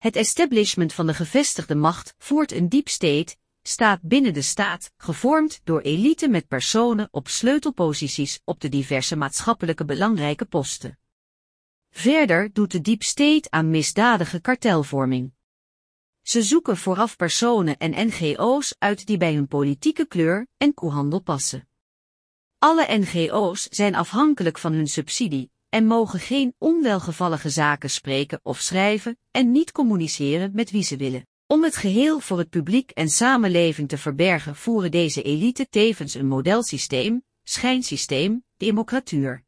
Het establishment van de gevestigde macht voert een deep state, staat binnen de staat, gevormd door elite met personen op sleutelposities op de diverse maatschappelijke belangrijke posten. Verder doet de deep state aan misdadige kartelvorming. Ze zoeken vooraf personen en NGO's uit die bij hun politieke kleur en koehandel passen. Alle NGO's zijn afhankelijk van hun subsidie en mogen geen onwelgevallige zaken spreken of schrijven en niet communiceren met wie ze willen. Om het geheel voor het publiek en samenleving te verbergen voeren deze elite tevens een modelsysteem, schijnsysteem, democratuur.